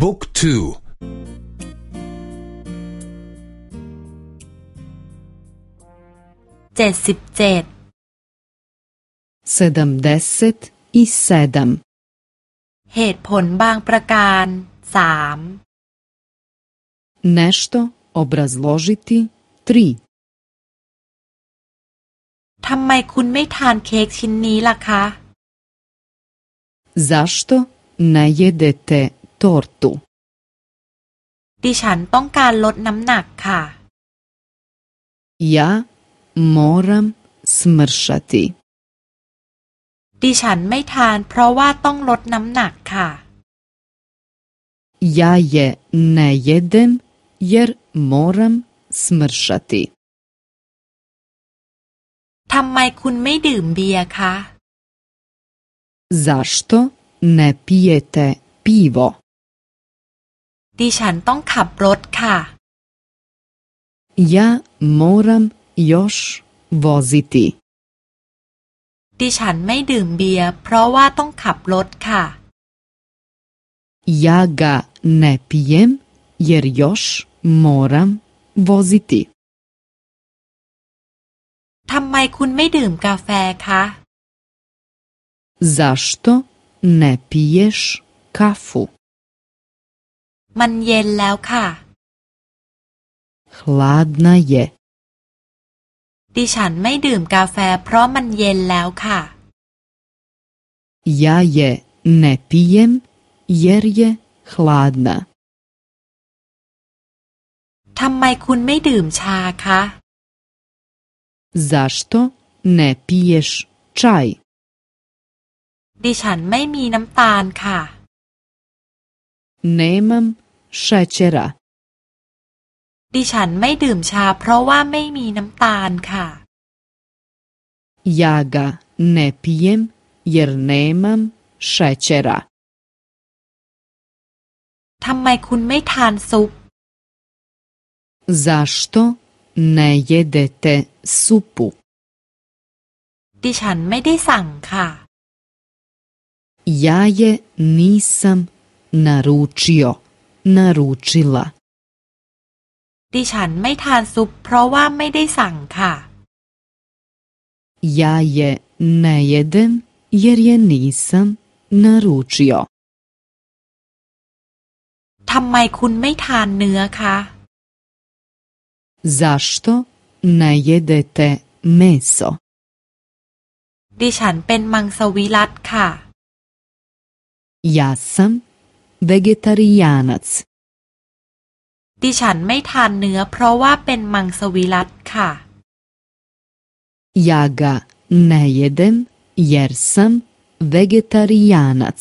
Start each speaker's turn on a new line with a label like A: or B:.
A: บุ๊กทู
B: เจ็ดสิบเจ็ด
C: sedamdeset i sedam
B: เหตุผลบางประการสาม
C: nešto obrazložiti tri
B: ทำไมคุณไม่ทานเค้กชิ้นนี้ล่ะคะ
C: zašto ne jedete tortu
B: ดิฉันต้องการลดน้ำหนักค่ะ
C: ja moram smršati
B: ดิฉันไม่ทานเพราะว่าต้องลดน้ำหนักค่ะ
C: ja je ne jedem jer moram smršati
B: ทำไมคุณไม่ดื่มเบียร์คะ
C: zašto ne pijete pivo
B: ดิฉันต้องขับรถค่ะ
C: ja moram još voziti
B: ดิฉันไม่ดื่มเบียร์เพราะว่าต้องขับรถค่ะ
C: ja ga ne pijem jer još moram voziti
B: ทำไมคุณไม่ดื่มกาแฟคะ
C: zašto ne piješ kafu
B: มันเย็นแล้วค่ะ
C: hladna je
B: ดิฉันไม่ดื่มกาแฟเพราะมันเย็นแล้วค่ะ
C: ja je ne pijem jer je hladna
B: ทำไมคุณไม่ดื่มชาคะ
C: zašto ne piješ čaj
B: ดิฉันไม่มีน้ำตาลค่ะ
C: nemam šećera
B: ดิฉันไม่ดื่มชาเพราะว่าไม่มีน้ำตาลค่ะ
C: ja ga ne pijem jer nemam šećera
B: ทำไมคุณไม่ทานซุป
C: zašto ne jedete supu
B: ดิฉันไม่ได้สั่งค่ะ
C: ja je nisam naručio naručila
B: ดิฉันไม่ทานซุปเพราะว่าไม่ได้สั่งค่ะ
C: ja je ne jedem jer je nisam naručio
B: ทำไมคุณไม่ทานเนื้อคะ
C: zašto ne jedete meso
B: ดิฉันเป็นมังสวิรัตค่ะ
C: ja sam vegetarijanac
B: ดิฉันไม่ทานเนื้อเพราะว่าเป็นมังสวิรัตค่ะ
C: ja ga ne jedem jer sam vegetarijanac